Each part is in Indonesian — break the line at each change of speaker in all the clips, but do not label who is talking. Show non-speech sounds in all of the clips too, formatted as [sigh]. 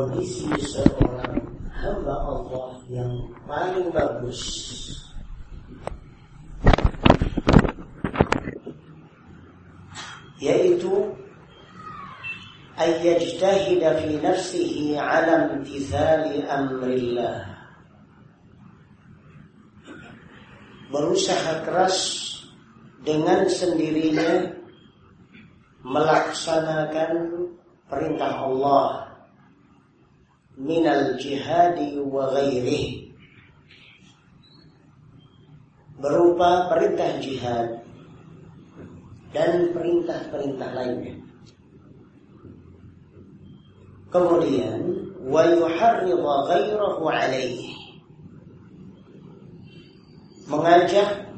kondisi seorang hamba Allah yang paling bagus. Yaitu ayyajtahida fi nafsihi ala imtithali amrillah. Berusaha keras dengan sendirinya melaksanakan perintah Allah minal jihadi wa ghairi berupa perintah jihad dan perintah-perintah lainnya. Kemudian wa yuharridha ghairahu alaihi mengajak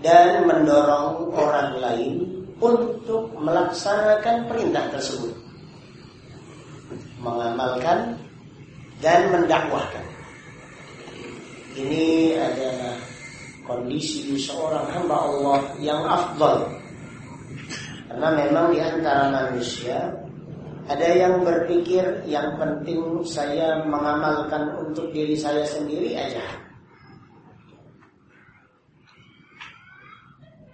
dan mendorong orang lain untuk melaksanakan perintah tersebut. Mengamalkan dan mendakwahkan. Ini adalah kondisi seorang hamba Allah yang afdal. Karena memang di antara manusia ada yang berpikir yang penting saya mengamalkan untuk diri saya sendiri aja.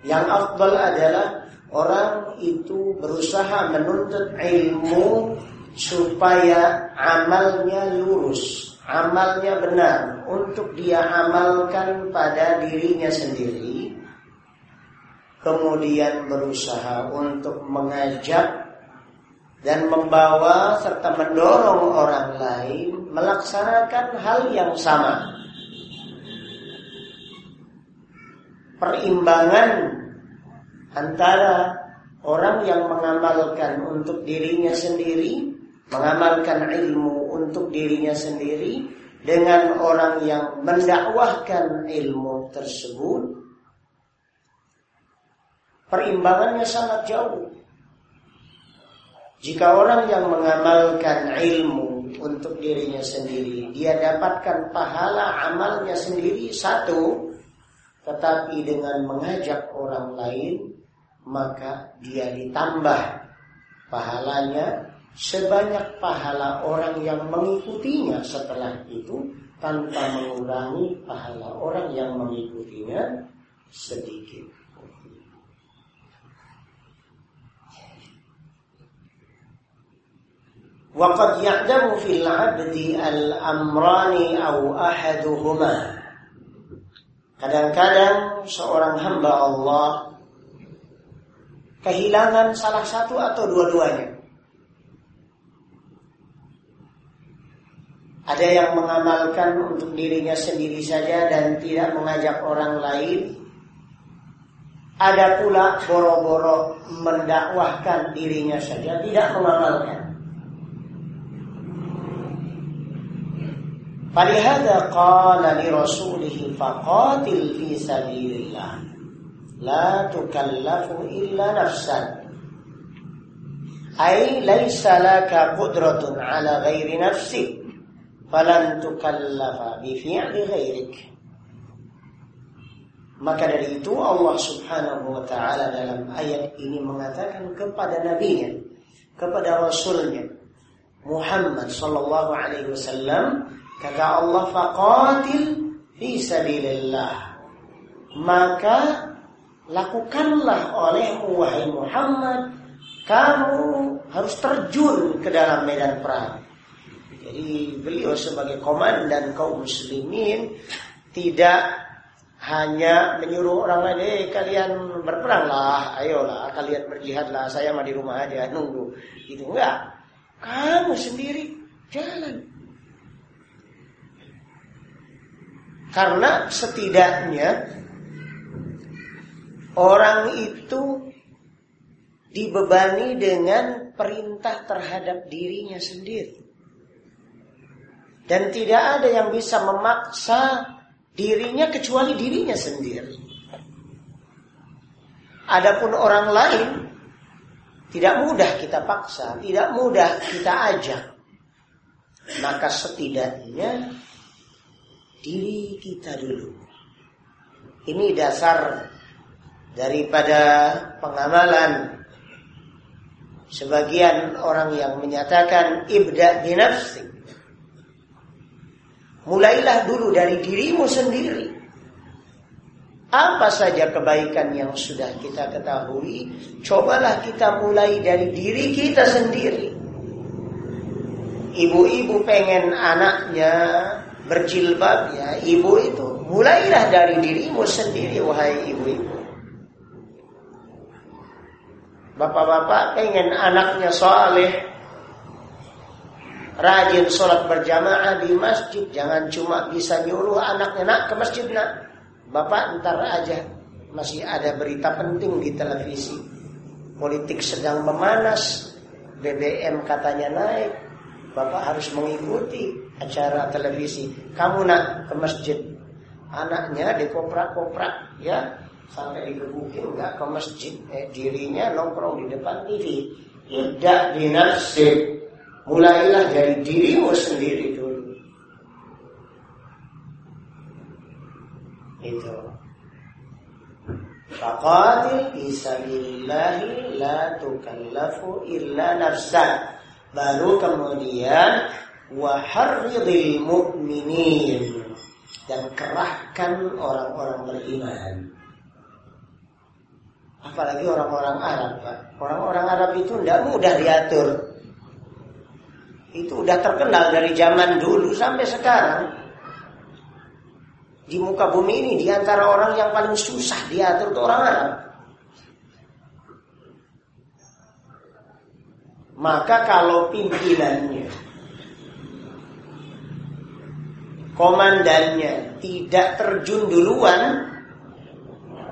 Yang afdal adalah orang itu berusaha menuntut ilmu supaya amalnya lurus, amalnya benar untuk dia amalkan pada dirinya sendiri. Kemudian berusaha untuk mengajak dan membawa serta mendorong orang lain melaksanakan hal yang sama. Perimbangan antara orang yang mengamalkan untuk dirinya sendiri mengamalkan ilmu untuk dirinya sendiri dengan orang yang mendakwahkan ilmu tersebut perimbangannya sangat jauh. Jika orang yang mengamalkan ilmu untuk dirinya sendiri dia dapatkan pahala amalnya sendiri satu tetapi dengan mengajak orang lain maka dia ditambah pahalanya sebanyak pahala orang yang mengikutinya setelah itu tanpa mengurangi pahala orang yang mengikutinya sedikit. Waqad ya'damu fil 'abdi al-amrani aw ahaduhuma. Kadang-kadang seorang hamba Allah kehilangan salah satu atau dua-duanya. Ada yang mengamalkan untuk dirinya sendiri saja dan tidak mengajak orang lain. Ada pula boro-boro mendakwahkan dirinya saja, tidak mengamalkan. Falihada qala li rasulihi faqatil fi sabilillah. La tukallafu illa nafsan. Ay laysa laka qudratun ala ghairi nafsik falan tukallafa bi fi'li ghairik. Maka dari itu Allah Subhanahu wa taala dalam ayat ini mengatakan kepada nabinya, kepada rasulnya Muhammad sallallahu alaihi wasallam kata Allah faqatil fi sabilillah. Maka lakukanlah olehmu wahai Muhammad kamu harus terjun ke dalam medan perang jadi beliau sebagai komandan kaum muslimin tidak hanya menyuruh orang lain, eh kalian berperanglah, ayolah, kalian berjihadlah, saya mah di rumah aja [laughs] nunggu. Itu enggak. Kamu sendiri jalan. Karena setidaknya orang itu dibebani dengan perintah terhadap dirinya sendiri. Dan tidak ada yang bisa memaksa dirinya kecuali dirinya sendiri. Adapun orang lain tidak mudah kita paksa, tidak mudah kita ajak. Maka setidaknya diri kita dulu. Ini dasar daripada pengamalan sebagian orang yang menyatakan ibda binafsi. Mulailah dulu dari dirimu sendiri. Apa saja kebaikan yang sudah kita ketahui, cobalah kita mulai dari diri kita sendiri. Ibu-ibu pengen anaknya berjilbab ya, ibu itu mulailah dari dirimu sendiri wahai ibu-ibu. Bapak-bapak pengen anaknya soleh, rajin sholat berjamaah di masjid, jangan cuma bisa nyuruh anaknya nak ke masjid nak Bapak ntar aja masih ada berita penting di televisi. Politik sedang memanas, BBM katanya naik. Bapak harus mengikuti acara televisi. Kamu nak ke masjid, anaknya dikoprak-koprak ya sampai digebukin nggak ke masjid, eh, dirinya nongkrong di depan TV. Tidak dinasib. Mulailah dari dirimu sendiri dulu. itu Faqatil bisabilillahi la tukallafu illa nafsan. Baru kemudian waharridil mu'minin dan kerahkan orang-orang beriman. Apalagi orang-orang Arab. Orang-orang Arab itu tidak mudah diatur. Itu udah terkenal dari zaman dulu sampai sekarang di muka bumi ini di antara orang yang paling susah diatur itu orang Arab. Maka kalau pimpinannya komandannya tidak terjun duluan,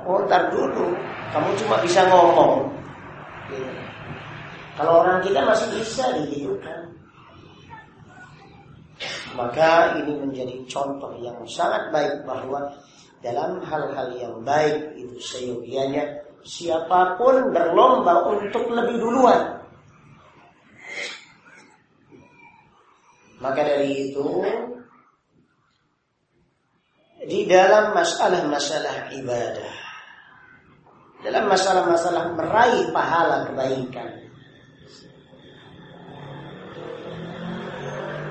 oh ntar dulu, kamu cuma bisa ngomong. Kalau orang kita masih bisa dihidupkan. Maka ini menjadi contoh yang sangat baik bahwa dalam hal-hal yang baik itu seyogianya siapa pun berlomba untuk lebih duluan. Maka dari itu di dalam masalah-masalah ibadah, dalam masalah-masalah meraih pahala kebaikan,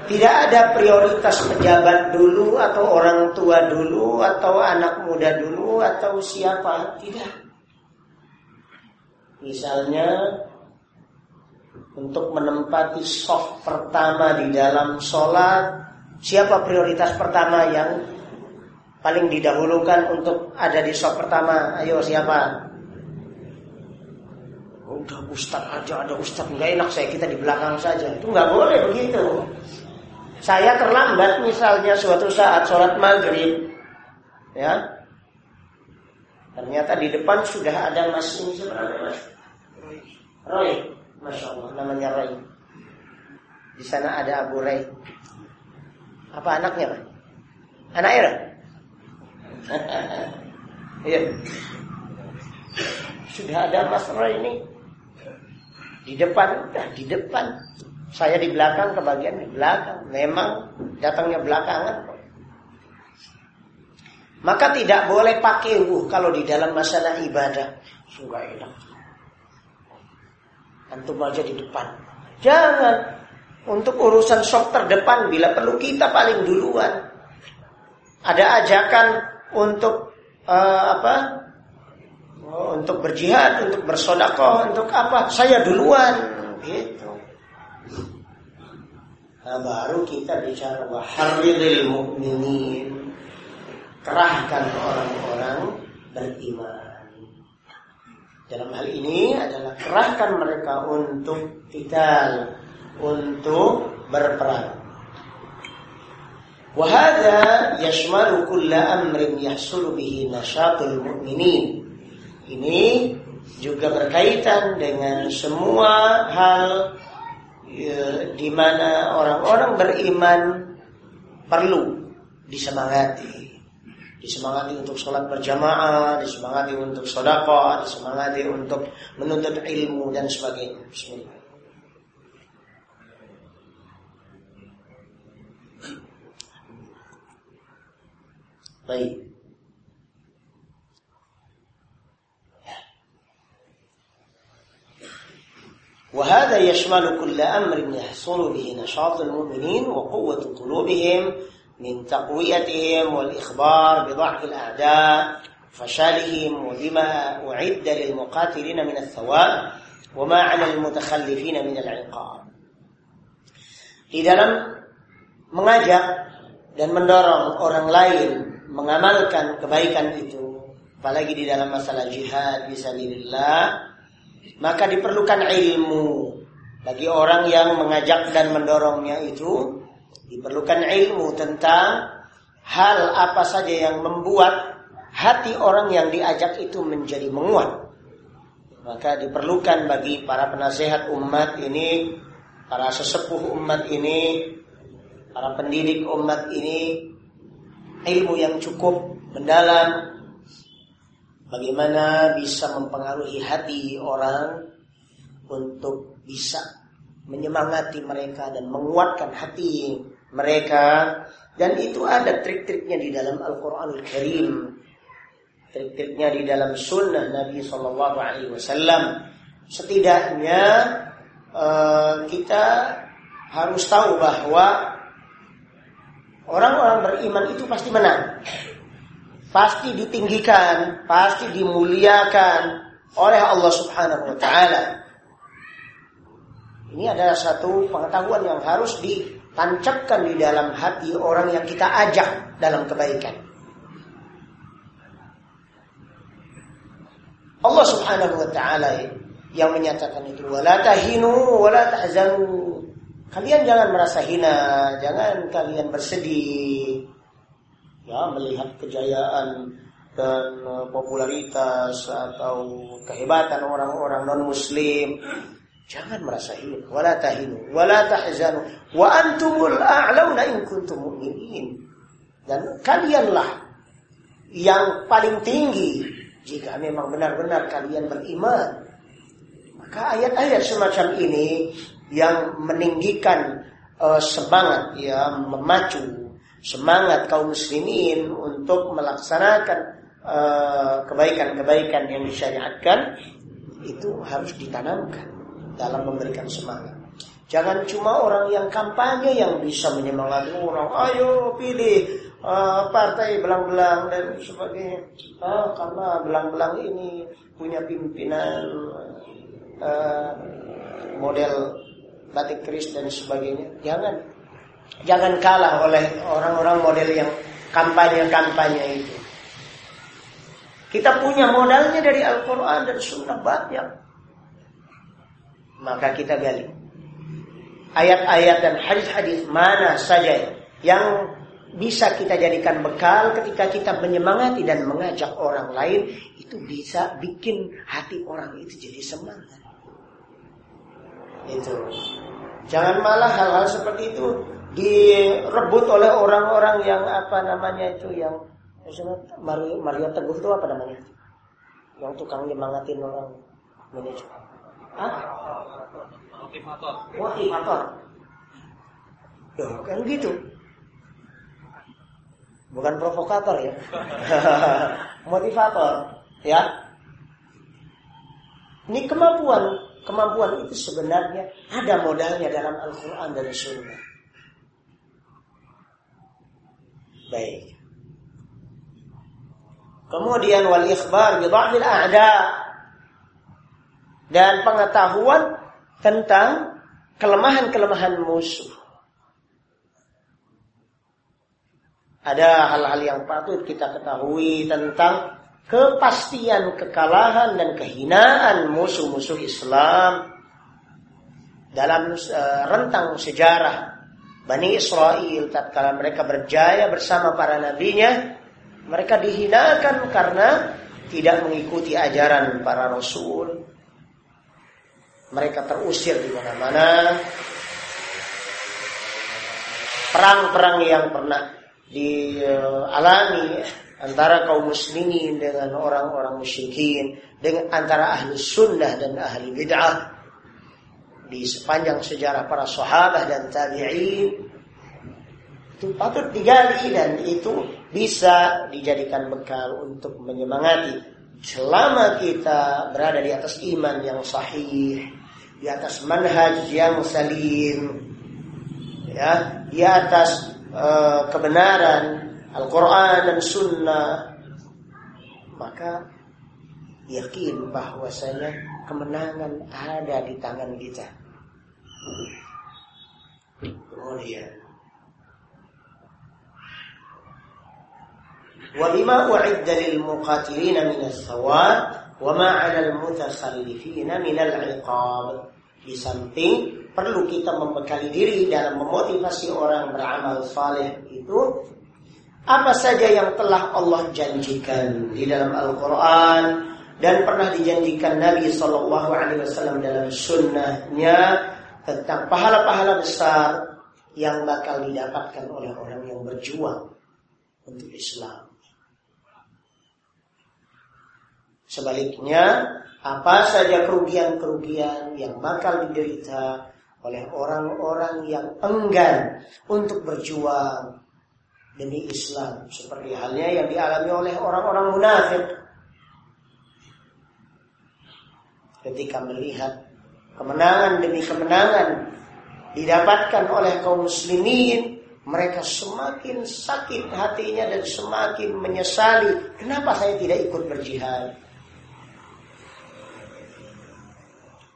Tidak ada prioritas pejabat dulu atau orang tua dulu atau anak muda dulu atau siapa, tidak. Misalnya untuk menempati soft pertama di dalam sholat, siapa prioritas pertama yang paling didahulukan untuk ada di soft pertama? Ayo siapa? Udah ustad aja ada ustad nggak enak saya kita di belakang saja itu nggak boleh begitu saya terlambat misalnya suatu saat sholat maghrib, ya, ternyata di depan sudah ada mas ini mas Roy, masya Allah namanya Roy. Di sana ada Abu Ray. Apa anaknya pak? Anak era? [laughs] Iya. Sudah ada Mas Roy ini di depan, di depan saya di belakang, kebagian di belakang. Memang datangnya belakangan. Maka tidak boleh pakai uh kalau di dalam masalah ibadah. Sungguh enak. Antum aja di depan. Jangan. Untuk urusan sok terdepan bila perlu kita paling duluan. Ada ajakan untuk uh, apa? Oh, untuk berjihad, untuk bersodakoh, untuk apa? Saya duluan. Gitu. Nah, baru kita bicara waharidil mu'minin. Kerahkan orang-orang beriman. Dalam hal ini adalah kerahkan mereka untuk kita untuk berperang. Wahada yashmalu kulla amrin yahsulu bihi nasyatul mu'minin. Ini juga berkaitan dengan semua hal ya, di mana orang-orang beriman perlu disemangati. Disemangati untuk sholat berjamaah, disemangati untuk sodako, disemangati untuk menuntut ilmu dan sebagainya. Bismillah. Baik. وهذا يشمل كل أمر يحصل به نشاط المؤمنين وقوة قلوبهم من تقويتهم والإخبار بضعف الأعداء فشالهم وبما أعد للمقاتلين من الثواب وما على المتخلفين من العقاب. di dalam mengajak dan mendorong orang lain mengamalkan kebaikan itu apalagi di dalam masalah jihad bismillah maka diperlukan ilmu. Bagi orang yang mengajak dan mendorongnya itu diperlukan ilmu tentang hal apa saja yang membuat hati orang yang diajak itu menjadi menguat. Maka diperlukan bagi para penasehat umat ini para sesepuh umat ini para pendidik umat ini ilmu yang cukup mendalam Bagaimana bisa mempengaruhi hati orang untuk bisa menyemangati mereka dan menguatkan hati mereka dan itu ada trik-triknya di dalam Al-Qur'anul Karim. Trik-triknya di dalam sunnah Nabi Shallallahu alaihi wasallam. Setidaknya uh, kita harus tahu bahwa orang-orang beriman itu pasti menang pasti ditinggikan, pasti dimuliakan oleh Allah Subhanahu wa taala. Ini adalah satu pengetahuan yang harus ditancapkan di dalam hati orang yang kita ajak dalam kebaikan. Allah Subhanahu wa taala yang menyatakan itu wala tahinu wala tahzanu. Kalian jangan merasa hina, jangan kalian bersedih ya melihat kejayaan dan uh, popularitas atau kehebatan orang-orang non muslim jangan merasa hina. Wala tahinu wala tahzanu wa antumul a'launa in kuntum mu'minin. Dan kalianlah yang paling tinggi. Jika memang benar-benar kalian beriman maka ayat-ayat semacam ini yang meninggikan uh, semangat ya memacu semangat kaum muslimin untuk melaksanakan eh, kebaikan-kebaikan yang disyariatkan itu harus ditanamkan dalam memberikan semangat. Jangan cuma orang yang kampanye yang bisa menyemangati orang, ayo pilih uh, partai belang-belang dan sebagainya. Uh, karena belang-belang ini punya pimpinan uh, model batik keris dan sebagainya. Jangan Jangan kalah oleh orang-orang model yang kampanye-kampanye itu. Kita punya modalnya dari Al-Quran dan Sunnah banyak. Maka kita gali. Ayat-ayat dan hadis-hadis mana saja yang bisa kita jadikan bekal ketika kita menyemangati dan mengajak orang lain itu bisa bikin hati orang itu jadi semangat. Itu. Jangan malah hal-hal seperti itu direbut oleh orang-orang yang apa namanya itu yang Mario, Mario Teguh itu apa namanya? Yang tukang nyemangatin orang manajer. Hah? Motivator. Motivator. Ya, kan gitu. Bukan provokator ya. [laughs] Motivator, ya. Ini kemampuan, kemampuan itu sebenarnya ada modalnya dalam Al-Qur'an dan Sunnah. Baik. Kemudian wal ikhbar bi a'da dan pengetahuan tentang kelemahan-kelemahan musuh. Ada hal-hal yang patut kita ketahui tentang kepastian kekalahan dan kehinaan musuh-musuh Islam dalam uh, rentang sejarah Bani Israel tatkala mereka berjaya bersama para nabinya, mereka dihinakan karena tidak mengikuti ajaran para rasul. Mereka terusir di mana-mana. Perang-perang yang pernah dialami antara kaum muslimin dengan orang-orang musyrikin, dengan antara ahli sunnah dan ahli bid'ah di sepanjang sejarah para sahabat dan tabi'in itu patut digali dan itu bisa dijadikan bekal untuk menyemangati selama kita berada di atas iman yang sahih di atas manhaj yang salim, ya, di atas uh, kebenaran Al-Quran dan Sunnah, maka yakin bahwasanya kemenangan ada di tangan kita. Kemudian وبما أعد للمقاتلين من الثواب وما على المتخلفين من العقاب di samping perlu kita membekali diri dalam memotivasi orang beramal saleh itu apa saja yang telah Allah janjikan di dalam Al-Quran dan pernah dijanjikan Nabi Shallallahu Alaihi Wasallam dalam sunnahnya tentang pahala-pahala besar yang bakal didapatkan oleh orang yang berjuang untuk Islam. Sebaliknya, apa saja kerugian-kerugian yang bakal diderita oleh orang-orang yang enggan untuk berjuang demi Islam seperti halnya yang dialami oleh orang-orang munafik ketika melihat kemenangan demi kemenangan didapatkan oleh kaum muslimin mereka semakin sakit hatinya dan semakin menyesali kenapa saya tidak ikut berjihad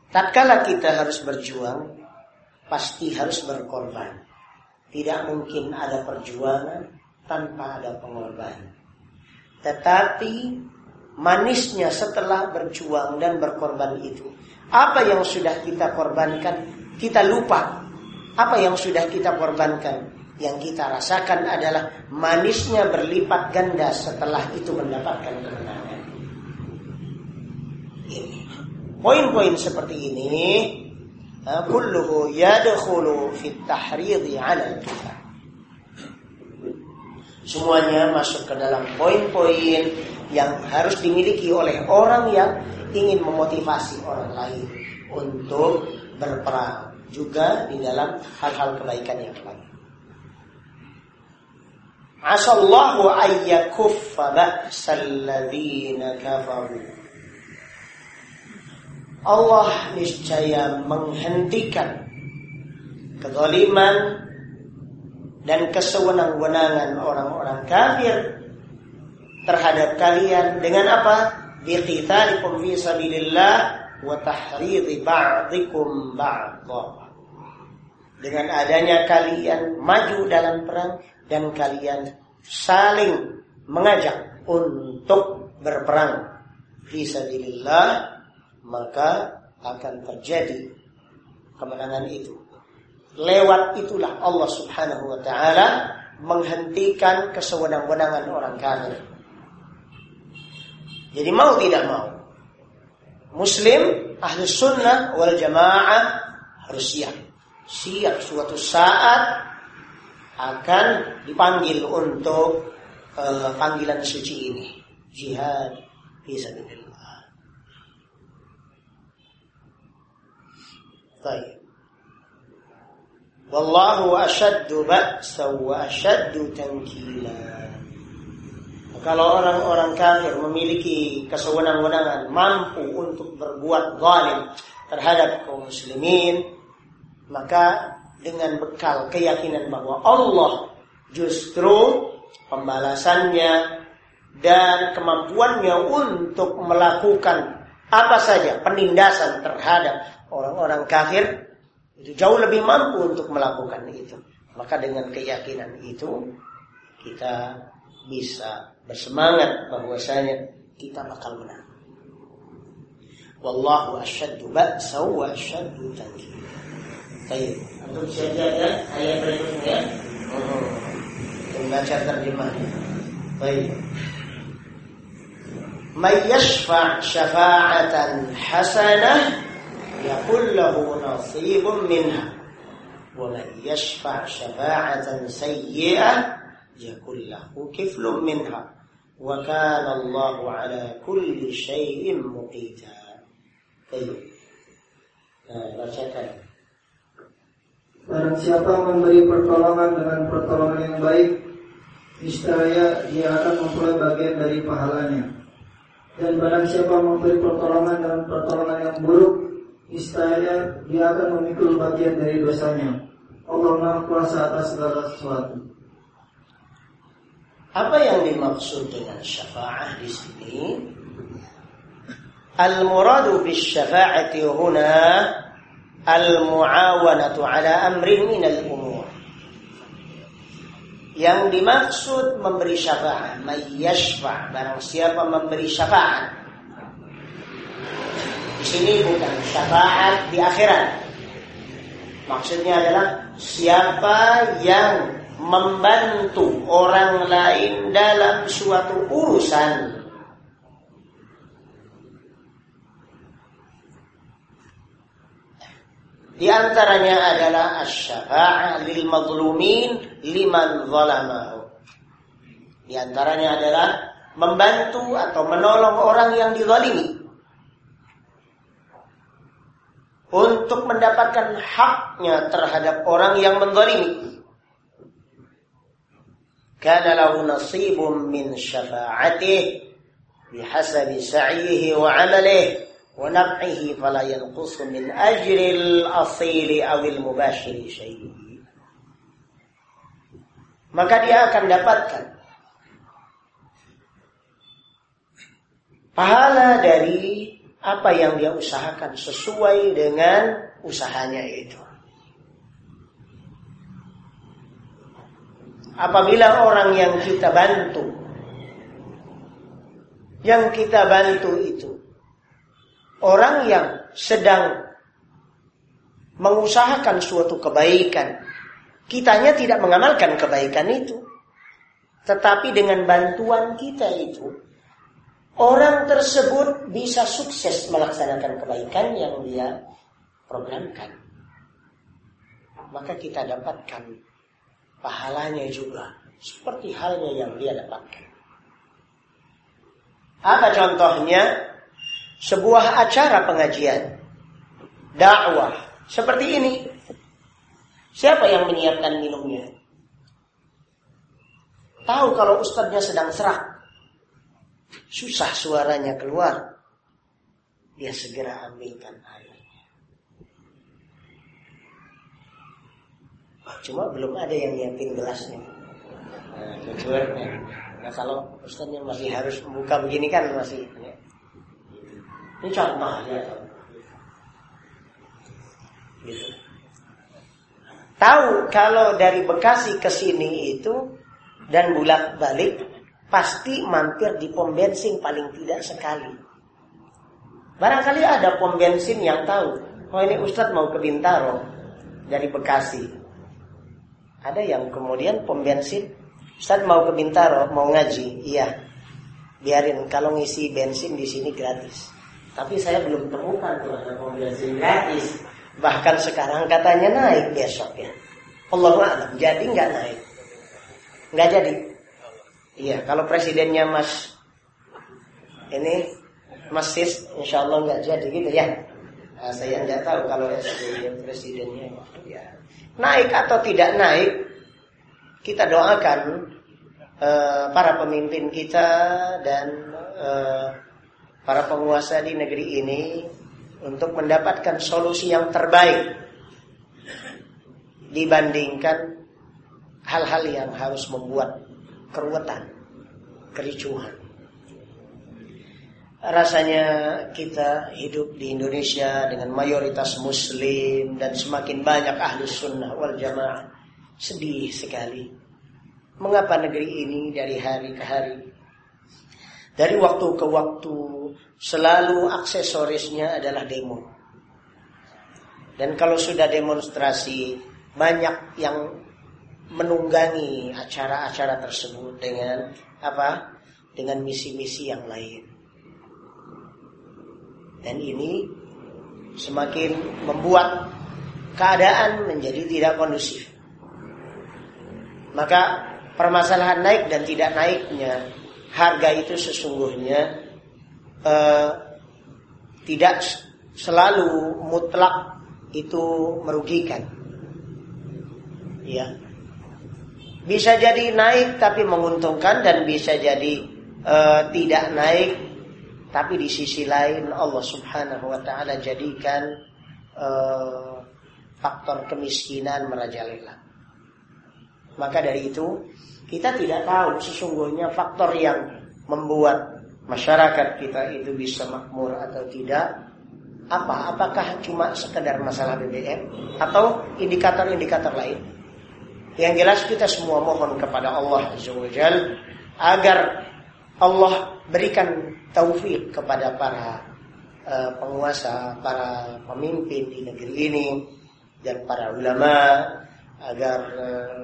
Tatkala kita harus berjuang, pasti harus berkorban. Tidak mungkin ada perjuangan tanpa ada pengorbanan. Tetapi manisnya setelah berjuang dan berkorban itu, apa yang sudah kita korbankan, kita lupa. Apa yang sudah kita korbankan, yang kita rasakan adalah manisnya berlipat ganda setelah itu mendapatkan kemenangan. Poin-poin seperti ini kulluhu yadkhulu fit tahridhi 'ala kita. Semuanya masuk ke dalam poin-poin yang harus dimiliki oleh orang yang ingin memotivasi orang lain untuk berperang juga di dalam hal-hal kebaikan yang lain. Asallahu ayyakuffa ba'sal ladzina kafaru Allah niscaya menghentikan kezaliman dan kesewenang-wenangan orang-orang kafir terhadap kalian dengan apa? Biqitalikum fi sabilillah wa tahridhi ba'dikum ba'dha. Dengan adanya kalian maju dalam perang dan kalian saling mengajak untuk berperang fi sabilillah maka akan terjadi kemenangan itu. Lewat itulah Allah Subhanahu wa taala menghentikan kesewenang-wenangan orang kafir. Jadi mau tidak mau. Muslim, ahli sunnah wal jamaah harus siap. Siap suatu saat akan dipanggil untuk uh, panggilan suci ini. Jihad, Bismillah. Baik. Wallahu ashaddu ba'sa wa ashaddu tankila. Kalau orang-orang kafir memiliki kesewenang-wenangan mampu untuk berbuat zalim terhadap kaum muslimin, maka dengan bekal keyakinan bahwa Allah justru pembalasannya dan kemampuannya untuk melakukan apa saja penindasan terhadap orang-orang kafir itu jauh lebih mampu untuk melakukan itu. Maka dengan keyakinan itu kita bisa bersemangat bahwasanya kita bakal menang. Wallahu asyaddu ba'sa wa asyaddu tankir. Baik, untuk saja ya ayat berikutnya. Oh, membaca terjemahnya. Baik. May yashfa' syafa'atan hasanah يقول له نصيب منها ومن يشفع شفاعة سيئة يكون له كفل منها وكان الله على كل شيء مقيتا طيب bacakan
Barang siapa memberi pertolongan dengan pertolongan yang baik Niscaya dia akan memperoleh bagian dari pahalanya Dan barang siapa memberi pertolongan dengan pertolongan yang buruk niscaya dia akan memikul bagian dari dosanya. Allah Maha Kuasa atas segala sesuatu.
Apa yang dimaksud dengan syafaat di sini? Al-muradu bis syafa'ati huna al-mu'awanatu ala amrin min al-umur. Yang dimaksud memberi syafaat, mayyashfa' barang siapa memberi syafaat. Di sini bukan syafaat di akhirat. Maksudnya adalah siapa yang membantu orang lain dalam suatu urusan. Di antaranya adalah asy-syafa'ah lil mazlumin liman zalamahu. Di antaranya adalah membantu atau menolong orang yang dizalimi. untuk mendapatkan haknya terhadap orang yang menzalimi. Kana lahu nasibun min syafa'atih bihasabi sa'yihi wa 'amalihi wa naf'ihi fala yanqusu min ajri al-asili aw al-mubashiri syai'in. Maka dia akan dapatkan pahala dari apa yang dia usahakan sesuai dengan usahanya itu. Apabila orang yang kita bantu, yang kita bantu itu orang yang sedang mengusahakan suatu kebaikan, kitanya tidak mengamalkan kebaikan itu, tetapi dengan bantuan kita itu orang tersebut bisa sukses melaksanakan kebaikan yang dia programkan. Maka kita dapatkan pahalanya juga seperti halnya yang dia dapatkan. Apa contohnya? Sebuah acara pengajian, dakwah seperti ini. Siapa yang menyiapkan minumnya? Tahu kalau ustadznya sedang serak, susah suaranya keluar, dia segera ambilkan airnya. Cuma belum ada yang nyiapin gelasnya. Nah, kecuali, nah kalau ustaznya masih harus membuka begini kan masih. Ya. Ini contoh ya. Gitu. Tahu kalau dari Bekasi ke sini itu dan bulat balik pasti mampir di pom bensin paling tidak sekali. Barangkali ada pom bensin yang tahu, oh ini Ustadz mau ke Bintaro dari Bekasi. Ada yang kemudian pom bensin, Ustadz mau ke Bintaro, mau ngaji, iya. Biarin kalau ngisi bensin di sini gratis. Tapi saya belum temukan tuh ada pom bensin gratis. Bahkan sekarang katanya naik besok. Allah jadi nggak naik. Nggak jadi. Iya, kalau presidennya Mas ini Mas Sis, insya Allah nggak jadi gitu ya. Nah, saya nggak tahu kalau SBY presidennya ya. Naik atau tidak naik, kita doakan uh, para pemimpin kita dan uh, para penguasa di negeri ini untuk mendapatkan solusi yang terbaik dibandingkan hal-hal yang harus membuat keruwetan, kericuhan. Rasanya kita hidup di Indonesia dengan mayoritas muslim dan semakin banyak ahli sunnah wal jamaah. Sedih sekali. Mengapa negeri ini dari hari ke hari, dari waktu ke waktu selalu aksesorisnya adalah demo. Dan kalau sudah demonstrasi, banyak yang menunggangi acara-acara tersebut dengan apa? Dengan misi-misi yang lain. Dan ini semakin membuat keadaan menjadi tidak kondusif. Maka permasalahan naik dan tidak naiknya harga itu sesungguhnya eh, tidak selalu mutlak itu merugikan. Ya, bisa jadi naik tapi menguntungkan dan bisa jadi uh, tidak naik tapi di sisi lain Allah Subhanahu wa taala jadikan eh, faktor kemiskinan merajalela. Maka dari itu kita tidak tahu sesungguhnya faktor yang membuat masyarakat kita itu bisa makmur atau tidak. Apa? Apakah cuma sekedar masalah BBM atau indikator-indikator lain? Yang jelas kita semua mohon kepada Allah Azza agar Allah berikan taufik kepada para uh, penguasa, para pemimpin di negeri ini dan para ulama agar uh,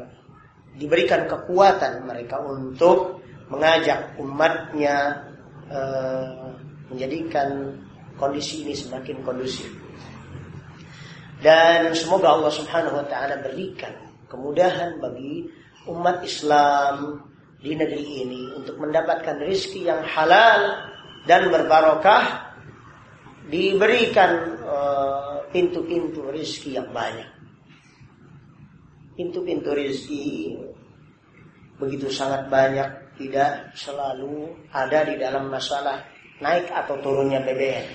diberikan kekuatan mereka untuk mengajak umatnya uh, menjadikan kondisi ini semakin kondusif. Dan semoga Allah Subhanahu wa taala berikan kemudahan bagi umat Islam di negeri ini untuk mendapatkan rizki yang halal dan berbarokah diberikan pintu-pintu uh, rizki yang banyak pintu-pintu rizki begitu sangat banyak tidak selalu ada di dalam masalah naik atau turunnya BBM.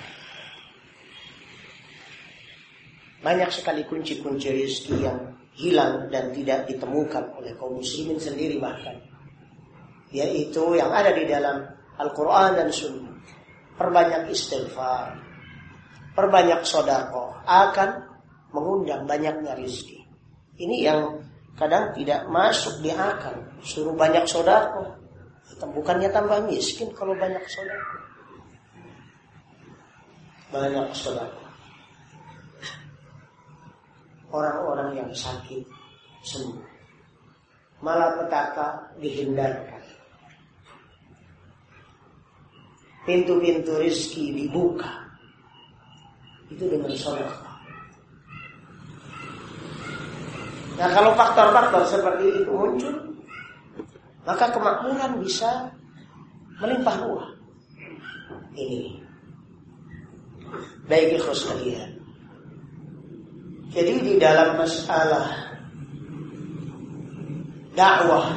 Banyak sekali kunci-kunci rizki yang hilang dan tidak ditemukan oleh kaum muslimin sendiri bahkan. Yaitu yang ada di dalam Al-Quran dan Sunnah. Perbanyak istighfar. Perbanyak sodako. Akan mengundang banyaknya rizki. Ini yang kadang tidak masuk di akal. Suruh banyak sodako. Bukannya tambah miskin kalau banyak sodako. Banyak sodako. Orang-orang yang sakit sembuh. Malah petaka dihindarkan. Pintu-pintu rizki dibuka. Itu dengan sodako. Nah kalau faktor-faktor seperti itu muncul, maka kemakmuran bisa melimpah ruah. Ini. Baik ikhlas kalian. Jadi di dalam masalah dakwah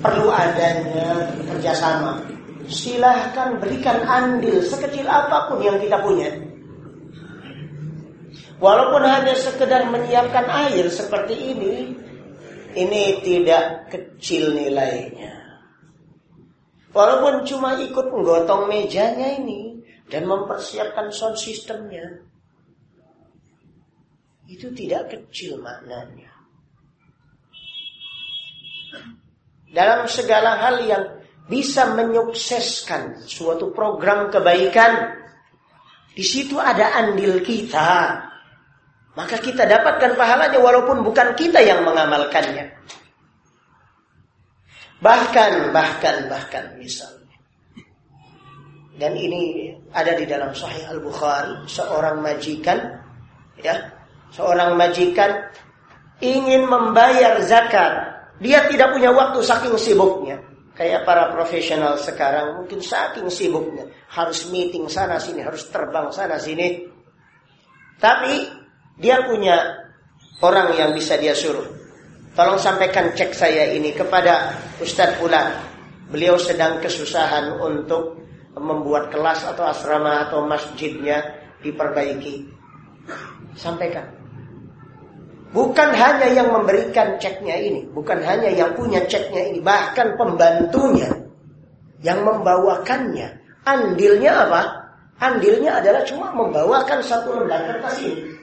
perlu adanya kerjasama. Silahkan berikan andil sekecil apa pun yang kita punya Walaupun hanya sekedar menyiapkan air seperti ini, ini tidak kecil nilainya. Walaupun cuma ikut menggotong mejanya ini dan mempersiapkan sound systemnya, itu tidak kecil maknanya. Dalam segala hal yang bisa menyukseskan suatu program kebaikan, di situ ada andil kita. Maka kita dapatkan pahalanya walaupun bukan kita yang mengamalkannya. Bahkan, bahkan, bahkan misalnya. Dan ini ada di dalam Sahih Al-Bukhari. Seorang majikan, ya, seorang majikan ingin membayar zakat. Dia tidak punya waktu saking sibuknya. Kayak para profesional sekarang mungkin saking sibuknya. Harus meeting sana sini, harus terbang sana sini. Tapi dia punya orang yang bisa dia suruh. Tolong sampaikan cek saya ini kepada Ustadz Fulan. Beliau sedang kesusahan untuk membuat kelas atau asrama atau masjidnya diperbaiki. Sampaikan. Bukan hanya yang memberikan ceknya ini, bukan hanya yang punya ceknya ini, bahkan pembantunya yang membawakannya. Andilnya apa? Andilnya adalah cuma membawakan satu lembar kertas ini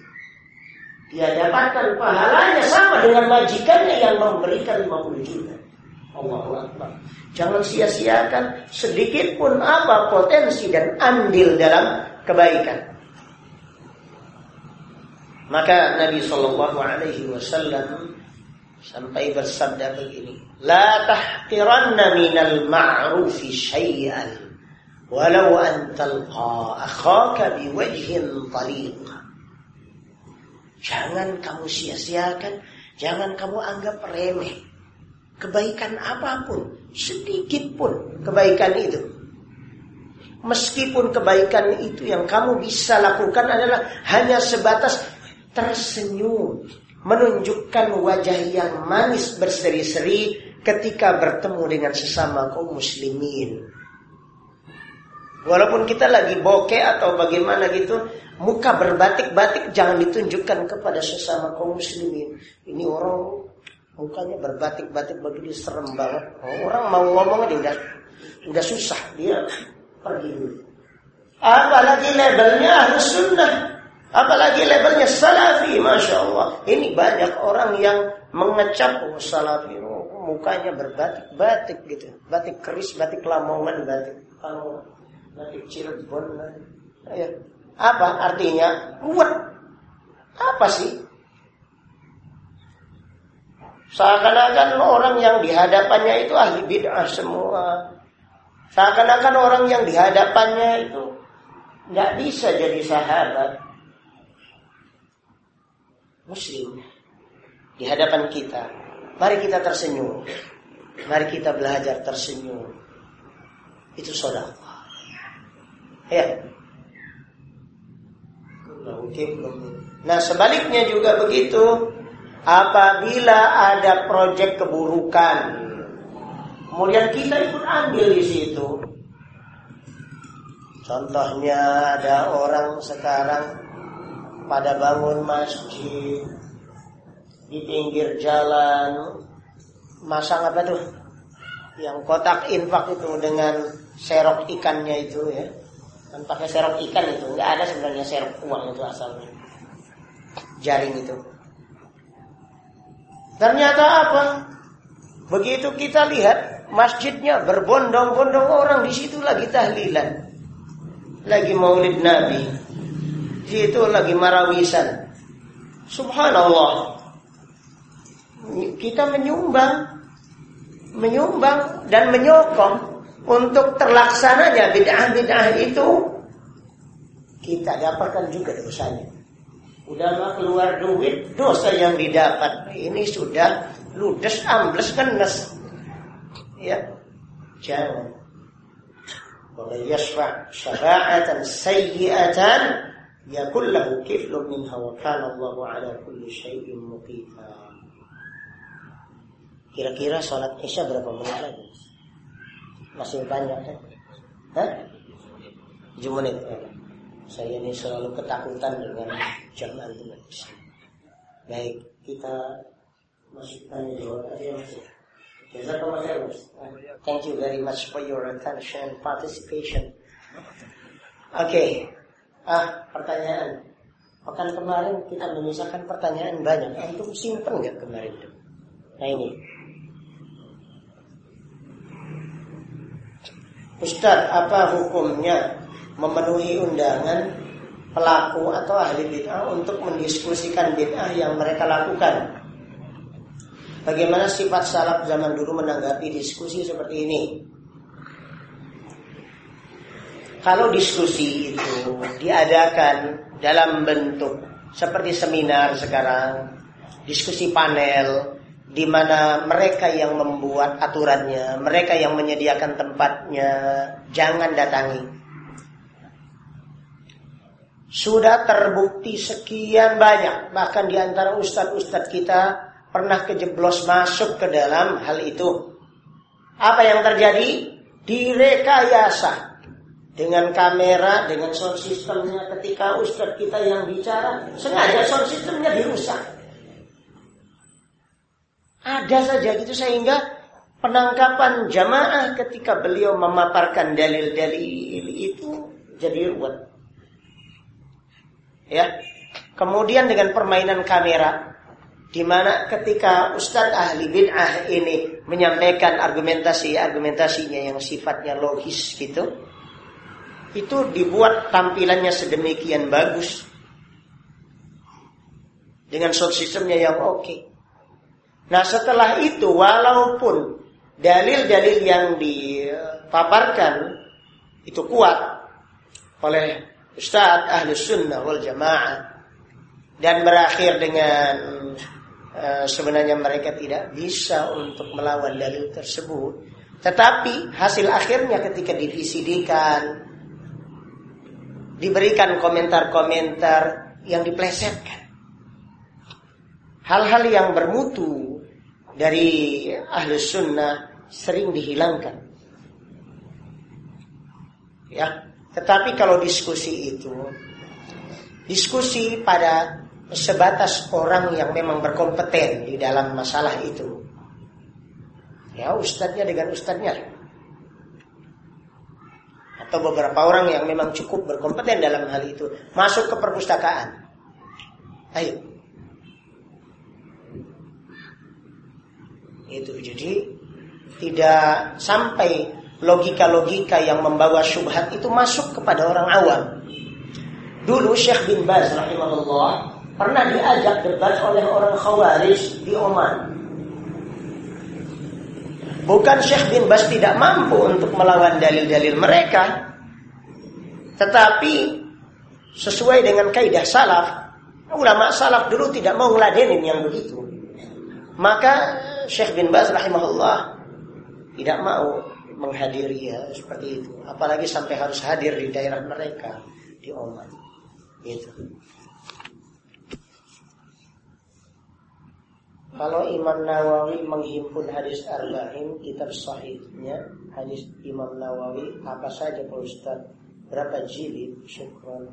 dia dapatkan pahalanya sama dengan majikannya yang memberikan 50 juta. Akbar. Jangan sia-siakan sedikit pun apa potensi dan andil dalam kebaikan. Maka Nabi Shallallahu Alaihi Wasallam sampai bersabda begini, La tahqiranna minal ma'rufi syai'an, walau an talqa akhaka biwajhin taliq. Jangan kamu sia-siakan, jangan kamu anggap remeh. Kebaikan apa pun, sedikit pun kebaikan itu. Meskipun kebaikan itu yang kamu bisa lakukan adalah hanya sebatas tersenyum, menunjukkan wajah yang manis berseri-seri ketika bertemu dengan sesama kaum muslimin. Walaupun kita lagi bokeh atau bagaimana gitu, muka berbatik-batik jangan ditunjukkan kepada sesama kaum muslimin. Ini orang mukanya berbatik-batik begitu serem banget. Orang mau ngomong dia udah udah susah dia pergi dulu. Apalagi labelnya harus sunnah. Apalagi labelnya salafi, masya Allah. Ini banyak orang yang mengecap oh, salafi, oh, mukanya berbatik-batik gitu, batik keris, batik lamongan, batik kalau batik Cirebon. Ya. Apa artinya? Kuat. Apa sih? Seakan-akan orang yang dihadapannya itu ahli bid'ah semua. Seakan-akan orang yang dihadapannya itu nggak bisa jadi sahabat. Muslim di hadapan kita. Mari kita tersenyum. Mari kita belajar tersenyum. Itu saudara. Ya. Nah sebaliknya juga begitu. Apabila ada proyek keburukan, kemudian kita ikut ambil di situ, Contohnya ada orang sekarang pada bangun masjid di pinggir jalan masang apa tuh? Yang kotak infak itu dengan serok ikannya itu ya. Kan pakai serok ikan itu nggak ada sebenarnya serok uang itu asalnya. Jaring itu. Ternyata apa? Begitu kita lihat masjidnya berbondong-bondong orang di situ lagi tahlilan. Lagi maulid Nabi, dia itu lagi marawisan. Subhanallah. Kita menyumbang menyumbang dan menyokong untuk terlaksananya bid'ah-bid'ah itu kita dapatkan juga dosanya. Udah mah keluar duit, dosa yang didapat ini sudah ludes, ambles, kenes. Ya, jangan. Wa yashfa syara'atan sayyi'atan يكن له كفل منها وكان الله على كل شيء مقيتا Kira-kira sholat isya berapa menit lagi? Masih banyak kan? Hah? 7 menit. Saya ini selalu ketakutan dengan jam antum. Baik, kita masukkan jawab aja masih. Thank you very much for your attention and participation. Oke, okay. ah pertanyaan. Pekan kemarin kita menyisakan pertanyaan banyak. Antum simpen nggak kemarin itu? Nah ini. Ustaz, apa hukumnya memenuhi undangan pelaku atau ahli bid'ah untuk mendiskusikan bid'ah yang mereka lakukan? Bagaimana sifat salaf zaman dulu menanggapi diskusi seperti ini? Kalau diskusi itu diadakan dalam bentuk seperti seminar sekarang, diskusi panel, di mana mereka yang membuat aturannya, mereka yang menyediakan tempatnya, jangan datangi. Sudah terbukti sekian banyak, bahkan di antara ustadz-ustadz kita pernah kejeblos masuk ke dalam hal itu. Apa yang terjadi? Direkayasa dengan kamera, dengan sound systemnya ketika ustadz kita yang bicara, sengaja sound systemnya dirusak. Ada saja gitu sehingga penangkapan jamaah ketika beliau memaparkan dalil-dalil itu jadi ruwet. Ya. Kemudian dengan permainan kamera, di mana ketika Ustadz ahli bid'ah ini menyampaikan argumentasi-argumentasinya yang sifatnya logis gitu, itu dibuat tampilannya sedemikian bagus dengan sound systemnya yang oke. Okay. Nah setelah itu walaupun dalil-dalil yang dipaparkan itu kuat oleh Ustadz ahli sunnah wal jamaah dan berakhir dengan Eh, sebenarnya mereka tidak bisa untuk melawan dalil tersebut. Tetapi hasil akhirnya ketika divisidikan, diberikan komentar-komentar yang diplesetkan. Hal-hal yang bermutu dari ahlus sunnah sering dihilangkan. Ya, Tetapi kalau diskusi itu diskusi pada sebatas orang yang memang berkompeten di dalam masalah itu. Ya, ustadznya dengan ustadznya. Atau beberapa orang yang memang cukup berkompeten dalam hal itu masuk ke perpustakaan. Ayo. Itu jadi tidak sampai logika-logika yang membawa syubhat itu masuk kepada orang awam. Dulu Syekh bin Baz rahimahullah pernah diajak debat oleh orang Khawarij di Oman. Bukan Syekh bin Bas tidak mampu untuk melawan dalil-dalil mereka. Tetapi sesuai dengan kaidah salaf, ulama salaf dulu tidak mau ngeladenin yang begitu. Maka Syekh bin Bas rahimahullah tidak mau menghadiri ya seperti itu. Apalagi sampai harus hadir di daerah mereka di Oman. Gitu. Kalau Imam Nawawi menghimpun hadis arba'in kitab sahihnya hadis Imam Nawawi apa saja Pak Ustaz? Berapa jilid? Syukran.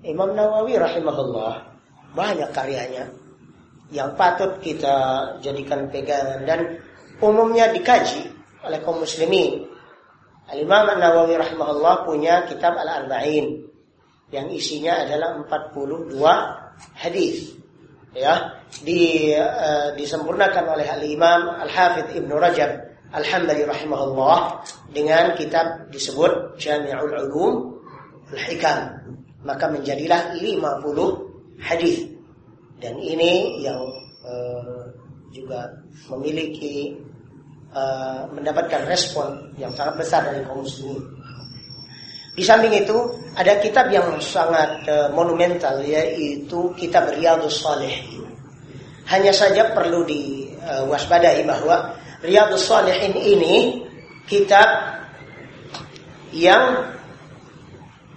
Imam Nawawi rahimahullah banyak karyanya yang patut kita jadikan pegangan dan umumnya dikaji oleh kaum muslimin. Al-Imam Nawawi rahimahullah punya kitab Al-Arba'in yang isinya adalah 42 hadis ya di uh, disempurnakan oleh Al Imam Al Hafidh Ibnu Rajab Al rahimahullah dengan kitab disebut Jami'ul Ulum Al Hikam maka menjadilah 50 hadis. Dan ini yang uh, juga memiliki uh, mendapatkan respon yang sangat besar dari kaum muslimin di samping itu ada kitab yang sangat uh, monumental yaitu kitab Riyadus Salihin. Hanya saja perlu diwaspadai uh, bahwa Riyadus Salihin ini kitab yang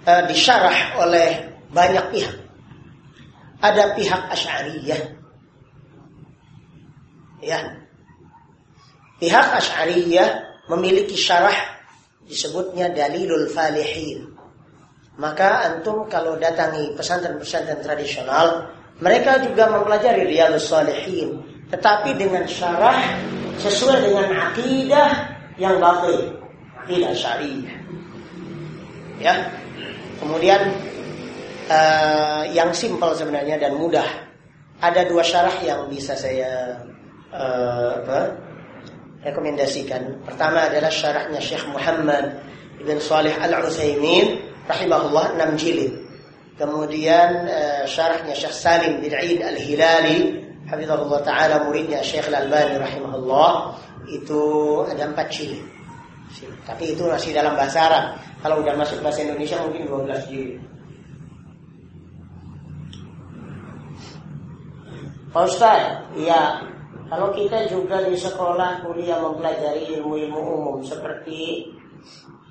uh, disyarah oleh banyak pihak. Ada pihak Asy'ariyah. Ya. Pihak Asy'ariyah memiliki syarah disebutnya dalilul falihin. Maka antum kalau datangi pesantren-pesantren tradisional, mereka juga mempelajari riyadhus salihin, tetapi dengan syarah sesuai dengan akidah yang batil, akidah syariah. Ya. Kemudian uh, yang simpel sebenarnya dan mudah. Ada dua syarah yang bisa saya uh, apa, rekomendasikan. Pertama adalah syarahnya Syekh Muhammad Ibn Salih Al-Utsaimin rahimahullah 6 jilid. Kemudian uh, syarahnya Syekh Salim bin Aid Al-Hilali hafizahullah taala muridnya Syekh Al-Albani rahimahullah itu ada 4 jilid. Tapi itu masih dalam bahasa Arab. Kalau udah masuk bahasa Indonesia mungkin 12 jilid. Pak Ustaz, ya kalau kita juga di sekolah kuliah mempelajari ilmu-ilmu umum seperti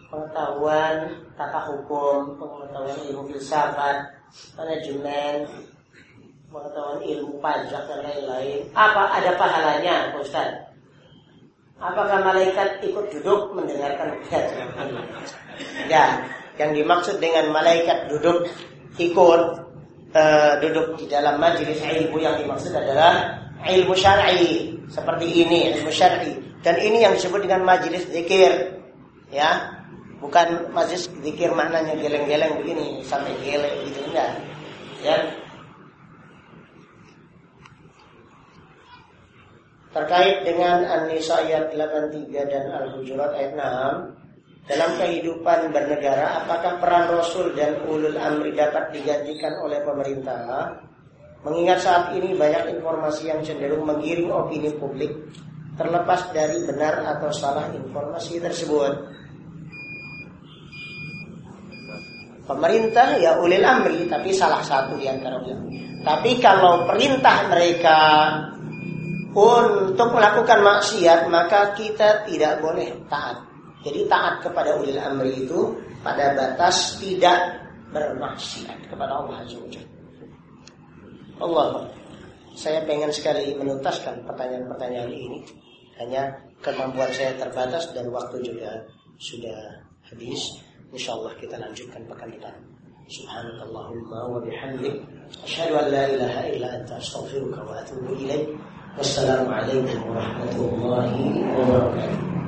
pengetahuan tata hukum, pengetahuan ilmu filsafat, manajemen, pengetahuan ilmu pajak dan lain-lain. Apa ada pahalanya, Ustaz? Apakah malaikat ikut duduk mendengarkan pelajaran? Ya, yang dimaksud dengan malaikat duduk ikut uh, duduk di dalam majelis ilmu yang dimaksud adalah ilmu syar'i. Seperti ini ilmu syar'i. Dan ini yang disebut dengan majelis zikir. Ya bukan majelis zikir maknanya geleng-geleng begini sampai geleng gitu enggak. Ya. Terkait dengan An-Nisa ayat 83 dan Al-Hujurat ayat 6 dalam kehidupan bernegara apakah peran Rasul dan ulul amri dapat digantikan oleh pemerintah Mengingat saat ini banyak informasi yang cenderung menggiring opini publik terlepas dari benar atau salah informasi tersebut. Pemerintah ya ulil amri tapi salah satu di antara ulil Tapi kalau perintah mereka untuk melakukan maksiat maka kita tidak boleh taat. Jadi taat kepada ulil amri itu pada batas tidak bermaksiat kepada Allah Azza Allah saya pengen sekali menuntaskan pertanyaan-pertanyaan ini hanya kemampuan saya terbatas dan waktu juga sudah habis Insyaallah kita lanjutkan pekan depan. Subhanakallahumma wa bihamdik asyhadu an la ilaha illa anta astaghfiruka wa atubu ilaik. Wassalamualaikum warahmatullahi wabarakatuh.